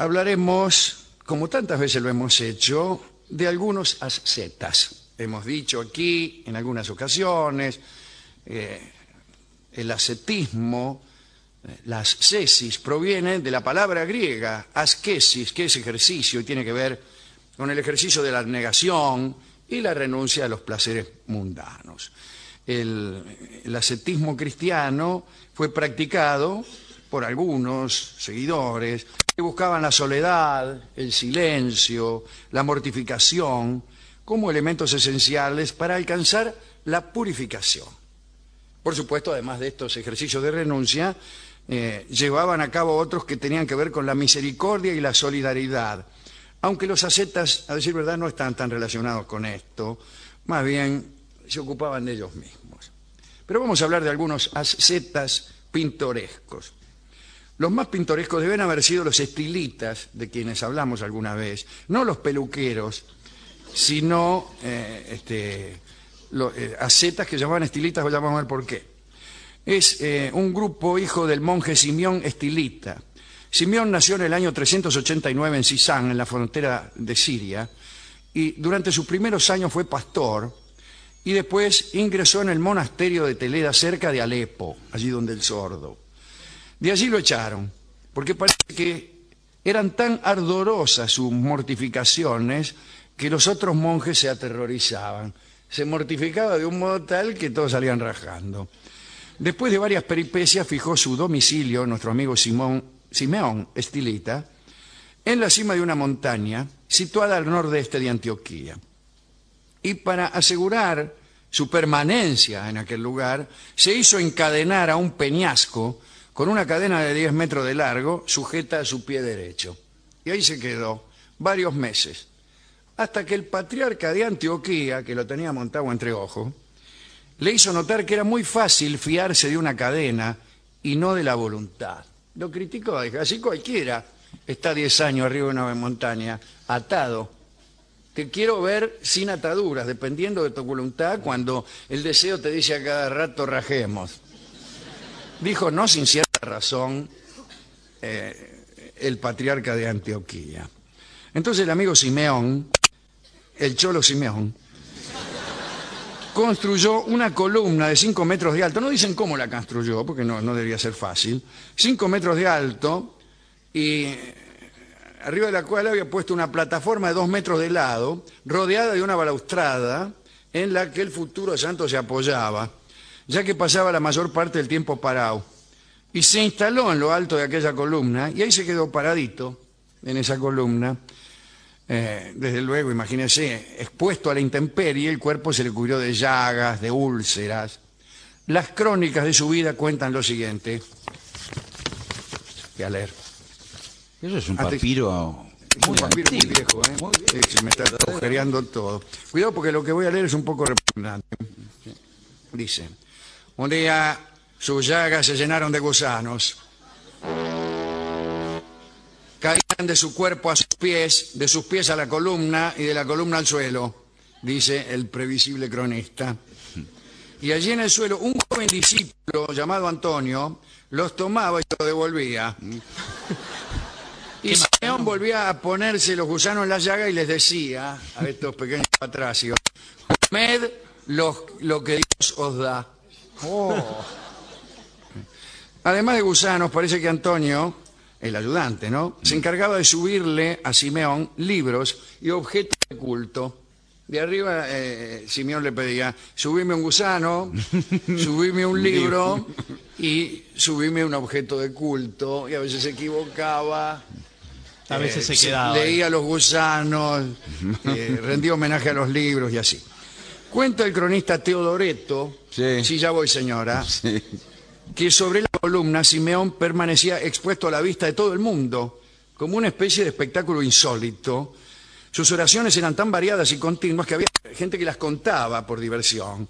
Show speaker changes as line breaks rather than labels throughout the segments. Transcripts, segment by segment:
hablaremos, como tantas veces lo hemos hecho, de algunos ascetas. Hemos dicho aquí en algunas ocasiones, eh, el ascetismo, eh, la ascesis, proviene de la palabra griega ascesis, que es ejercicio y tiene que ver con el ejercicio de la negación y la renuncia a los placeres mundanos. El, ascetismo cristiano fue practicado por algunos seguidores buscaban la soledad, el silencio, la mortificación como elementos esenciales para alcanzar la purificación. Por supuesto, además de estos ejercicios de renuncia, eh, llevaban a cabo otros que tenían que ver con la misericordia y la solidaridad. Aunque los ascetas, a decir verdad, no están tan relacionados con esto, más bien se ocupaban de ellos mismos. Pero vamos a hablar de algunos ascetas pintorescos. Los más pintorescos deben haber sido los estilitas, de quienes hablamos alguna vez, no los peluqueros, sino eh, este, eh, que llamaban estilitas, vamos a ver por qué. Es eh, un grupo hijo del monje Simeón Estilita. Simeón nació en el año 389 en Sisán, en la frontera de Siria, y durante sus primeros años fue pastor, y después ingresó en el monasterio de Teleda, cerca de Alepo, allí donde el sordo. De allí lo echaron, porque parece que eran tan ardorosas sus mortificaciones que los otros monjes se aterrorizaban. Se mortificaba de un modo tal que todos salían rajando. Después de varias peripecias fijó su domicilio, nuestro amigo Simón, Simeón Estilita, en la cima de una montaña situada al nordeste de Antioquía. Y para asegurar su permanencia en aquel lugar, se hizo encadenar a un peñasco con una cadena de 10 metros de largo sujeta a su pie derecho. Y ahí se quedó varios meses, hasta que el patriarca de Antioquía, que lo tenía montado entre ojos, le hizo notar que era muy fácil fiarse de una cadena y no de la voluntad. Lo criticó, dijo, así cualquiera está 10 años arriba de una montaña, atado. Te quiero ver sin ataduras, dependiendo de tu voluntad, cuando el deseo te dice a cada rato rajemos. Dijo, no sin cierta razón, eh, el patriarca de Antioquía. Entonces el amigo Simeón, el cholo Simeón, construyó una columna de 5 metros de alto. No dicen cómo la construyó, porque no, no debería ser fácil. 5 metros de alto y eh, arriba de la cual había puesto una plataforma de 2 metros de lado, rodeada de una balaustrada en la que el futuro santo se apoyaba, ya que pasaba la mayor parte del tiempo parado. Y se instaló en lo alto de aquella columna y ahí se quedó paradito en esa columna. Eh, desde luego, imagínense, expuesto a la intemperie, el cuerpo se le cubrió de llagas, de úlceras. Las crónicas de su vida cuentan lo siguiente. Voy a leer.
Eso es un papiro.
Es un papiro muy viejo, ¿eh? Eh, se me está agujereando todo. Cuidado porque lo que voy a leer es un poco repugnante. Dice, un día sus llagas se llenaron de gusanos. Caían de su cuerpo a sus pies, de sus pies a la columna y de la columna al suelo, dice el previsible cronista. Y allí en el suelo un joven discípulo llamado Antonio los tomaba y los devolvía. Y Simeón volvía a ponerse los gusanos en la llaga y les decía a estos pequeños patracios, comed lo, lo que Dios os da. Oh. Además de gusanos, parece que Antonio, el ayudante, ¿no? Se encargaba de subirle a Simeón libros y objetos de culto. De arriba, eh, Simeón le pedía, subime un gusano, subime un libro y subime un objeto de culto. Y a veces se equivocaba.
A veces
Eh,
se quedaba.
Leía los gusanos, eh, rendía homenaje a los libros y así. Cuenta el cronista Teodoreto,
Sí.
ya voy señora,
Sí.
Que sobre la columna Simeón permanecía expuesto a la vista de todo el mundo, como una especie de espectáculo insólito. Sus oraciones eran tan variadas y continuas que había gente que las contaba por diversión.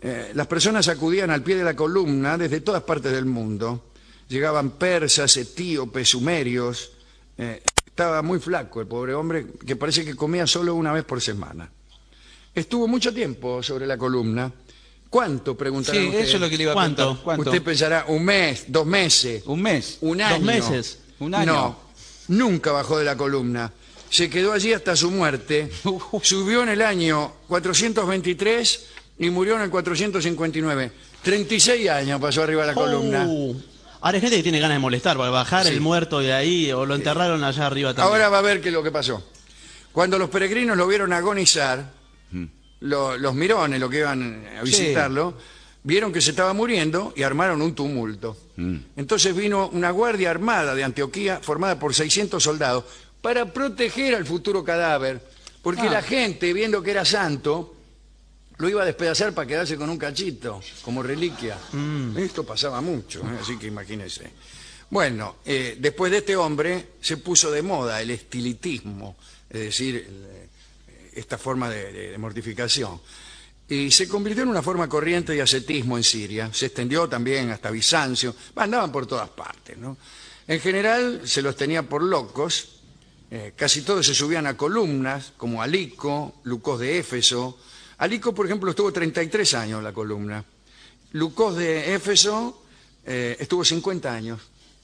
Eh, las personas acudían al pie de la columna desde todas partes del mundo. Llegaban persas, etíopes, sumerios. Eh, estaba muy flaco el pobre hombre, que parece que comía solo una vez por semana. Estuvo mucho tiempo sobre la columna. ¿Cuánto? Preguntarán
Sí,
ustedes.
eso es lo que le iba a
¿Cuánto?
preguntar. ¿Cuánto?
Usted pensará, un mes, dos meses,
Un mes.
un
Dos
año.
meses.
Un año.
No, Nunca bajó de la columna. Se quedó allí hasta su muerte. Subió en el año 423 y murió en el 459. 36 años pasó arriba de la columna.
Oh. Ahora hay gente que tiene ganas de molestar, para bajar
Sí.
el muerto de ahí o lo enterraron allá arriba también.
Ahora va a ver qué es lo que pasó. Cuando los peregrinos lo vieron agonizar, lo- los mirones, lo que iban a visitarlo, vieron que se estaba muriendo y armaron un tumulto. Entonces vino una guardia armada de Antioquía formada por 600 soldados para proteger al futuro cadáver, porque
Ah.
la gente, viendo que era santo, lo iba a despedazar para quedarse con un cachito, como reliquia. Esto pasaba mucho, ¿eh? así que imagínense. Bueno, eh, después de este hombre se puso de moda el estilitismo, es decir, esta forma de, mortificación. Y se convirtió en una forma corriente de ascetismo en Siria. Se extendió también hasta Bizancio. Andaban por todas partes, ¿no? En general se los tenía por locos. Eh, casi todos se subían a columnas, como Alico, Lucos de Éfeso. Alico, por ejemplo, estuvo 33 años en la columna. Lucos de Éfeso eh, estuvo 50 años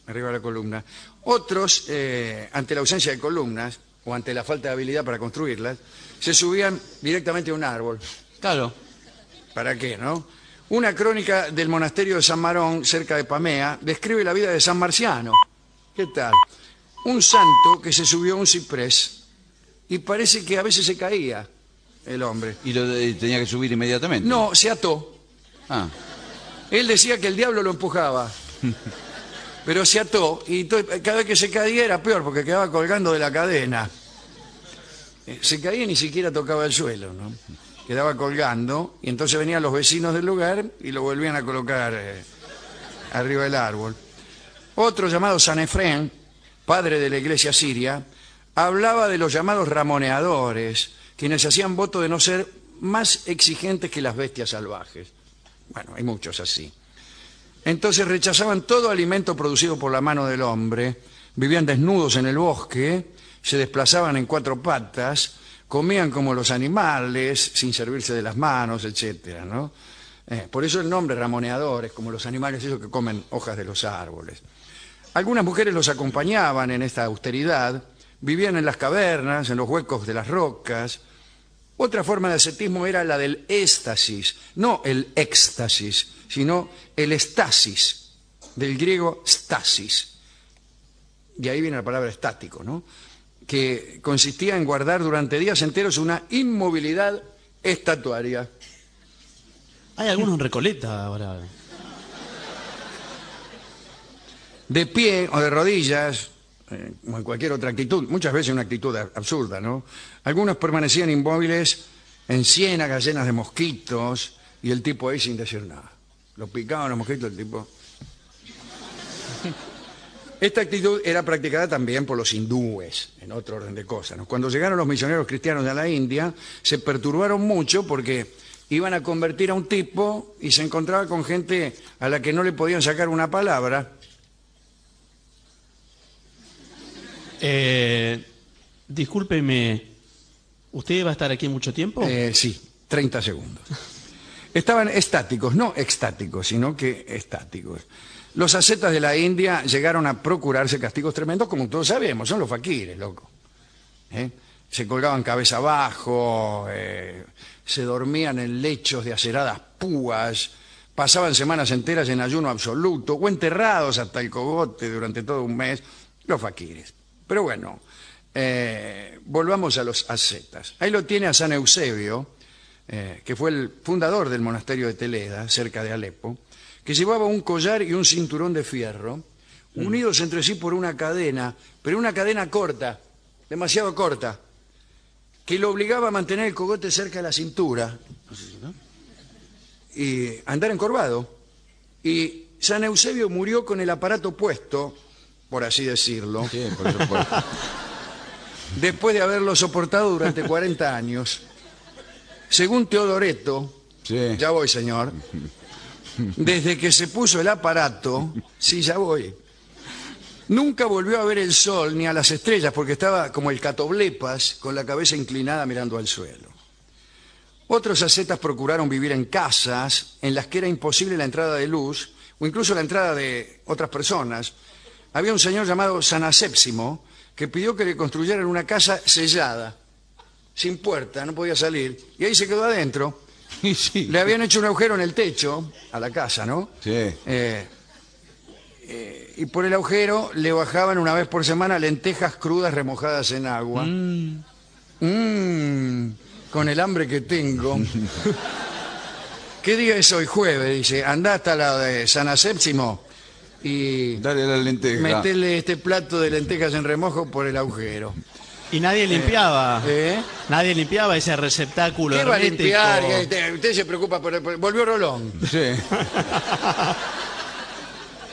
arriba de la columna. Otros, eh, ante la ausencia de columnas o ante la falta de habilidad para construirlas, se subían directamente a un árbol.
Claro.
¿Para qué, no? Una crónica del monasterio de San Marón, cerca de Pamea, describe la vida de San Marciano. ¿Qué tal? Un santo que se subió a un ciprés y parece que a veces se caía el hombre.
Y lo de- tenía que subir inmediatamente.
No, se ató.
Ah,
Él decía que el diablo lo empujaba. Pero se ató y cada vez que se caía era peor porque quedaba colgando de la cadena. Eh, Se caía y ni siquiera tocaba el suelo, ¿no? Quedaba colgando y entonces venían los vecinos del lugar y lo volvían a colocar eh, arriba del árbol. Otro llamado San Efrén, padre de la iglesia siria, hablaba de los llamados ramoneadores, quienes hacían voto de no ser más exigentes que las bestias salvajes. Bueno, hay muchos así. Entonces rechazaban todo alimento producido por la mano del hombre, vivían desnudos en el bosque, se desplazaban en cuatro patas, comían como los animales, sin servirse de las manos, etcétera, ¿no? Eh, por eso el nombre ramoneadores, como los animales esos que comen hojas de los árboles. Algunas mujeres los acompañaban en esta austeridad, vivían en las cavernas, en los huecos de las rocas. Otra forma de ascetismo era la del éxtasis, no el éxtasis, sino el estasis, del griego stasis. De ahí viene la palabra estático, ¿no? Que consistía en guardar durante días enteros una inmovilidad estatuaria.
Hay algunos en Recoleta ahora.
de pie o de rodillas, eh, o en cualquier otra actitud, muchas veces una actitud absurda, ¿no? Algunos permanecían inmóviles en ciénagas llenas de mosquitos y el tipo ahí sin decir nada. Lo picaban los mosquitos, el tipo... Esta actitud era practicada también por los hindúes, en otro orden de cosas. ¿no? Cuando llegaron los misioneros cristianos a la India, se perturbaron mucho porque iban a convertir a un tipo y se encontraba con gente a la que no le podían sacar una palabra
Eh, discúlpeme, ¿usted va a estar aquí mucho tiempo?
Eh, sí, 30 segundos. Estaban estáticos, no extáticos, sino que estáticos. Los ascetas de la India llegaron a procurarse castigos tremendos, como todos sabemos, son los faquires, loco. ¿Eh? Se colgaban cabeza abajo, eh, se dormían en lechos de aceradas púas, pasaban semanas enteras en ayuno absoluto, o enterrados hasta el cogote durante todo un mes, los faquires. Pero bueno, eh, volvamos a los ascetas. Ahí lo tiene a San Eusebio, eh, que fue el fundador del monasterio de Teleda, cerca de Alepo, que llevaba un collar y un cinturón de fierro, unidos entre sí por una cadena, pero una cadena corta, demasiado corta, que lo obligaba a mantener el cogote cerca de la cintura y andar encorvado. Y San Eusebio murió con el aparato puesto, por así decirlo,
sí, por supuesto.
después de haberlo soportado durante 40 años. Según Teodoreto,
Sí.
ya voy señor, desde que se puso el aparato, sí, ya voy, nunca volvió a ver el sol ni a las estrellas porque estaba como el catoblepas con la cabeza inclinada mirando al suelo. Otros ascetas procuraron vivir en casas en las que era imposible la entrada de luz o incluso la entrada de otras personas. Había un señor llamado San Asépsimo que pidió que le construyeran una casa sellada, sin puerta, no podía salir, y ahí se quedó adentro.
Sí.
Le habían hecho un agujero en el techo a la casa, ¿no?
Sí.
Eh, eh, y por el agujero le bajaban una vez por semana lentejas crudas remojadas en agua. Mm, con el hambre que tengo. ¿Qué día es hoy? Jueves, dice. Andá hasta la de San Asépsimo y
Dale la lenteja.
metele este plato de lentejas en remojo por el agujero.
Y nadie limpiaba.
¿Eh?
Nadie limpiaba ese receptáculo
¿Qué va a
hermético.
limpiar? ¿Qué- Usted, usted se preocupa por, por- Volvió Rolón.
Sí.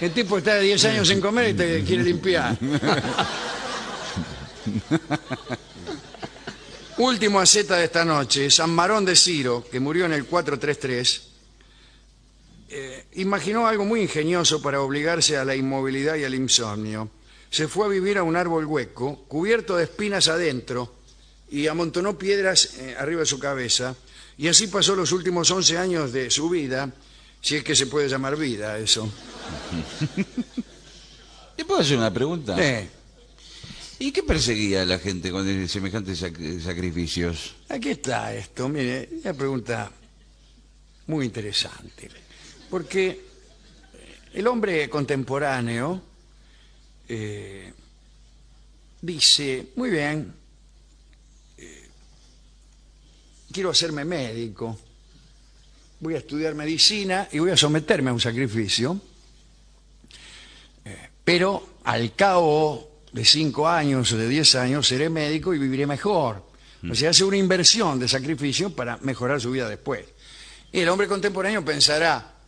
El tipo está de 10 años sin comer y te quiere limpiar. Último aceta de esta noche, San Marón de Ciro, que murió en el 433, eh, imaginó algo muy ingenioso para obligarse a la inmovilidad y al insomnio. Se fue a vivir a un árbol hueco, cubierto de espinas adentro, y amontonó piedras eh, arriba de su cabeza, y así pasó los últimos 11 años de su vida, si es que se puede llamar vida eso.
¿Te puedo hacer una pregunta?
Eh,
¿Y qué perseguía a la gente con semejantes sac- sacrificios?
Aquí está esto, mire, una pregunta muy interesante. Porque el hombre contemporáneo eh, dice, muy bien, eh, quiero hacerme médico, voy a estudiar medicina y voy a someterme a un sacrificio, eh, pero al cabo de cinco años o de diez años seré médico y viviré mejor. O sea, hace una inversión de sacrificio para mejorar su vida después. Y el hombre contemporáneo pensará,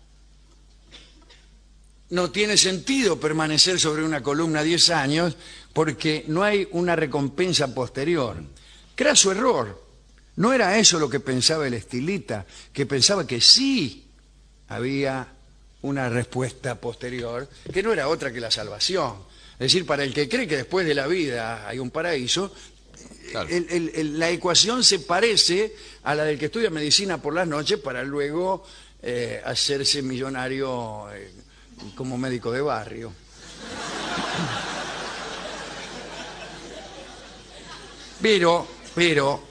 no tiene sentido permanecer sobre una columna 10 años porque no hay una recompensa posterior. Craso error. No era eso lo que pensaba el estilita, que pensaba que sí había una respuesta posterior, que no era otra que la salvación. Es decir, para el que cree que después de la vida hay un paraíso,
Claro.
el- el- el- la ecuación se parece a la del que estudia medicina por las noches para luego eh, hacerse millonario eh, como médico de barrio. Pero, pero,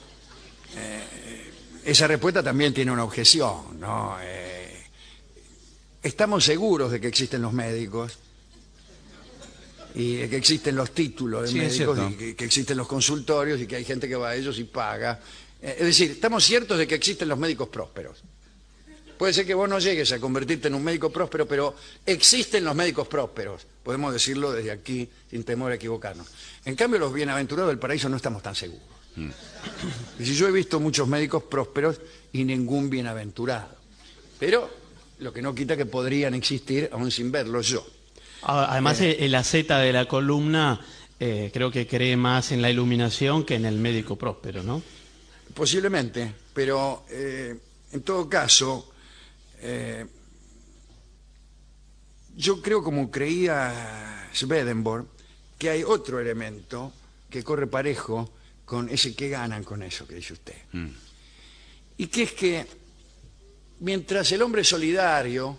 eh, esa respuesta también tiene una objeción, ¿no? Eh, estamos seguros de que existen los médicos y de que existen los títulos de
Sí,
médicos y que, que existen los consultorios y que hay gente que va a ellos y paga. Eh, es decir, estamos ciertos de que existen los médicos prósperos. Puede ser que vos no llegues a convertirte en un médico próspero, pero existen los médicos prósperos. Podemos decirlo desde aquí sin temor a equivocarnos. En cambio, los bienaventurados del paraíso no estamos tan seguros. Y si yo he visto muchos médicos prósperos y ningún bienaventurado. Pero lo que no quita que podrían existir aún sin verlos yo.
Además,
Eh.
el aceta de la columna eh, creo que cree más en la iluminación que en el médico próspero, ¿no?
Posiblemente, pero eh, en todo caso, eh, yo creo como creía Swedenborg que hay otro elemento que corre parejo con ese que ganan con eso que dice usted. Y que es que mientras el hombre solidario,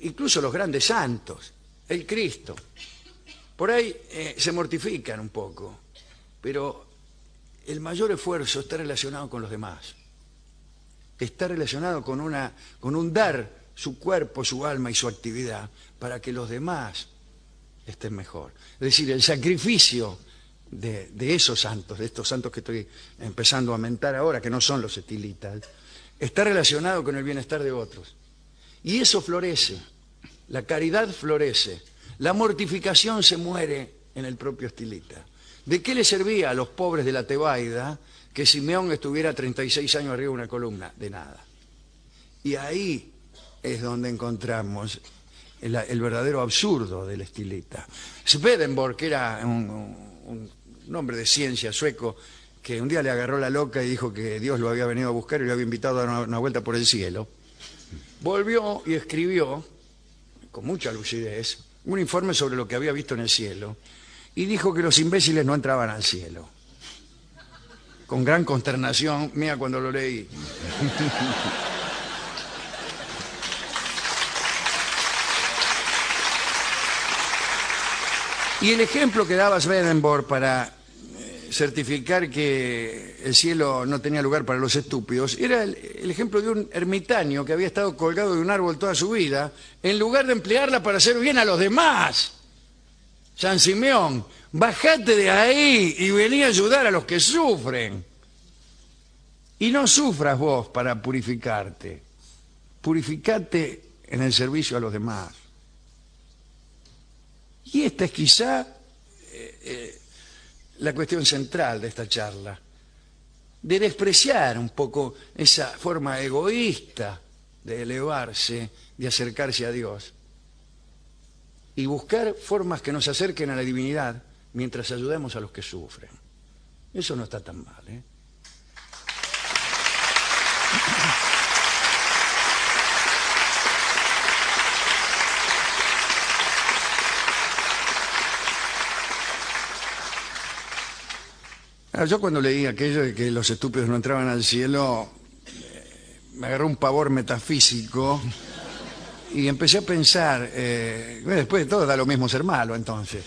incluso los grandes santos, el Cristo, por ahí eh, se mortifican un poco, pero el mayor esfuerzo está relacionado con los demás. Está relacionado con, una, con un dar su cuerpo, su alma y su actividad para que los demás estén mejor. Es decir, el sacrificio de, de esos santos, de estos santos que estoy empezando a mentar ahora, que no son los estilitas, está relacionado con el bienestar de otros. Y eso florece, la caridad florece, la mortificación se muere en el propio estilita. ¿De qué le servía a los pobres de la Tebaida que Simeón estuviera 36 años arriba de una columna? De nada. Y ahí es donde encontramos el, verdadero absurdo del estilita. Swedenborg, que era un, un- hombre de ciencia sueco, que un día le agarró la loca y dijo que Dios lo había venido a buscar y lo había invitado a dar una vuelta por el cielo, volvió y escribió, con mucha lucidez, un informe sobre lo que había visto en el cielo y dijo que los imbéciles no entraban al cielo. Con gran consternación mía cuando lo leí. Y el ejemplo que daba Swedenborg para eh, certificar que el cielo no tenía lugar para los estúpidos era el, el ejemplo de un ermitaño que había estado colgado de un árbol toda su vida en lugar de emplearla para hacer bien a los demás. San Simeón, bajate de ahí y vení a ayudar a los que sufren. Y no sufras vos para purificarte. Purificate en el servicio a los demás. Y esta es quizá eh, eh, la cuestión central de esta charla, de despreciar un poco esa forma egoísta de elevarse, de acercarse a Dios, y buscar formas que nos acerquen a la divinidad mientras ayudemos a los que sufren. Eso no está tan mal, ¿eh? Ah, Yo cuando leí aquello de que los estúpidos no entraban al cielo, eh, me agarró un pavor metafísico y empecé a pensar, eh, bueno, después de todo da lo mismo ser malo entonces.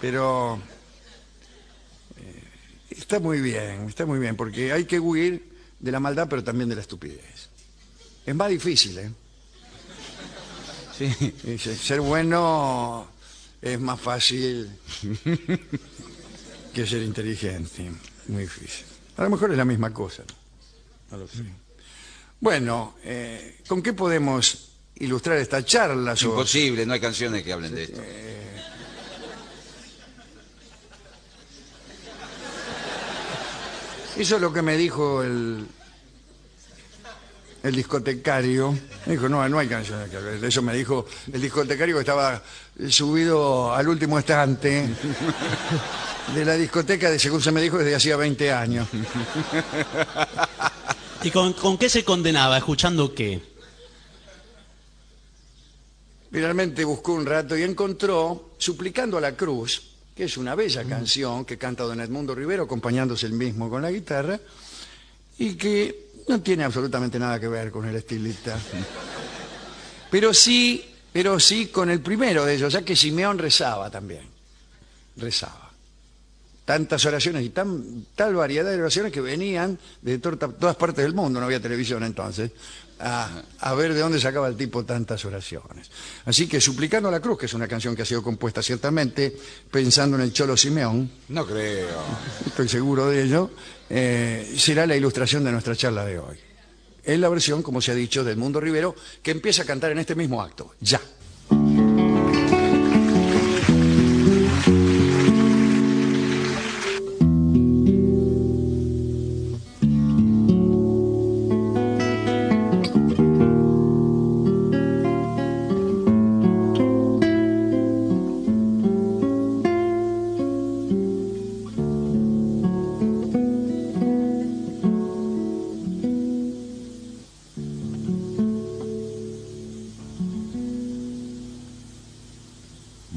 Pero eh, está muy bien, está muy bien, porque hay que huir de la maldad pero también de la estupidez. Es más difícil, ¿eh?
Sí.
Ser bueno es más fácil que ser inteligente. Muy difícil. A lo mejor es la misma cosa. No lo sé. Bueno, eh, ¿con qué podemos ilustrar esta charla? sobre-
Imposible, no hay canciones que hablen de esto.
Eso es lo que me dijo el, el discotecario. Me dijo, no, no hay canciones que hablar. Eso me dijo el discotecario que estaba subido al último estante de la discoteca, de, según se me dijo, desde hacía 20 años.
¿Y con, qué se condenaba? ¿Escuchando qué?
Finalmente buscó un rato y encontró Suplicando a la Cruz, que es una bella canción que canta don Edmundo Rivero acompañándose el mismo con la guitarra y que no tiene absolutamente nada que ver con el estilista. Pero sí, pero sí con el primero de ellos, ya que Simeón rezaba también. Rezaba. Tantas oraciones y tan, tal variedad de oraciones que venían de todas partes del mundo, no había televisión entonces, a, a ver de dónde sacaba el tipo tantas oraciones. Así que Suplicando a la Cruz, que es una canción que ha sido compuesta ciertamente pensando en el Cholo Simeón,
No creo.
estoy seguro de ello, eh, será la ilustración de nuestra charla de hoy. Es la versión, como se ha dicho, del Mundo Rivero, que empieza a cantar en este mismo acto, ya.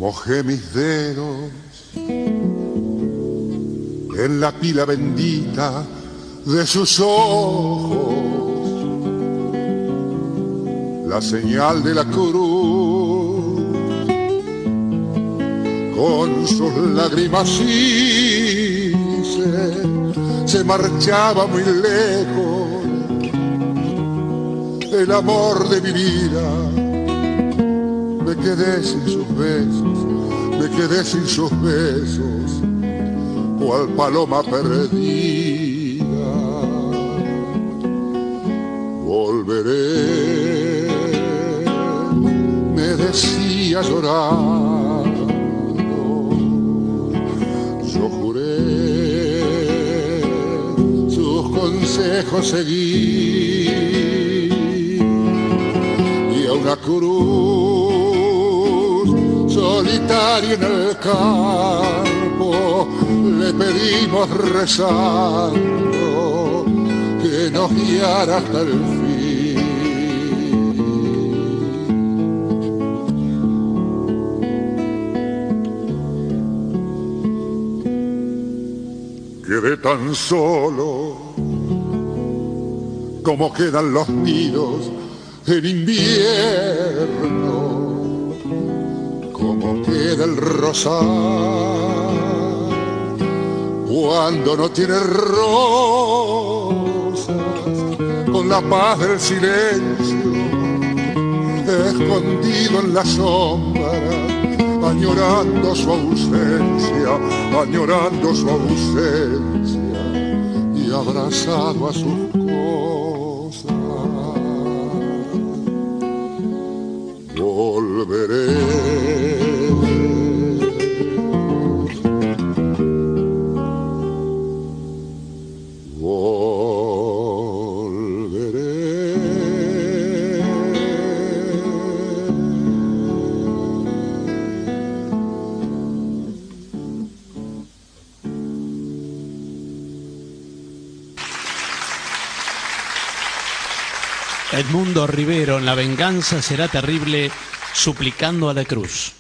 Mojé mis dedos en la pila bendita de sus ojos, la señal de la cruz, con sus lágrimas hice, se marchaba muy lejos. El amor de mi vida me quedé sin sus besos, me quedé sin sus besos, cual paloma perdida. Volveré, me decía llorando, yo juré sus consejos seguir y a una cruz solitaria en el campo le pedimos rezando que nos guiara hasta el fin. Quedé tan solo como quedan los nidos en invierno, pie del rosal. Cuando no tiene rosas, con la paz del silencio, escondido en la sombra, añorando su ausencia, añorando su ausencia y abrazado a sus cosas. Volveré.
Rivero en La venganza será terrible, suplicando a la cruz.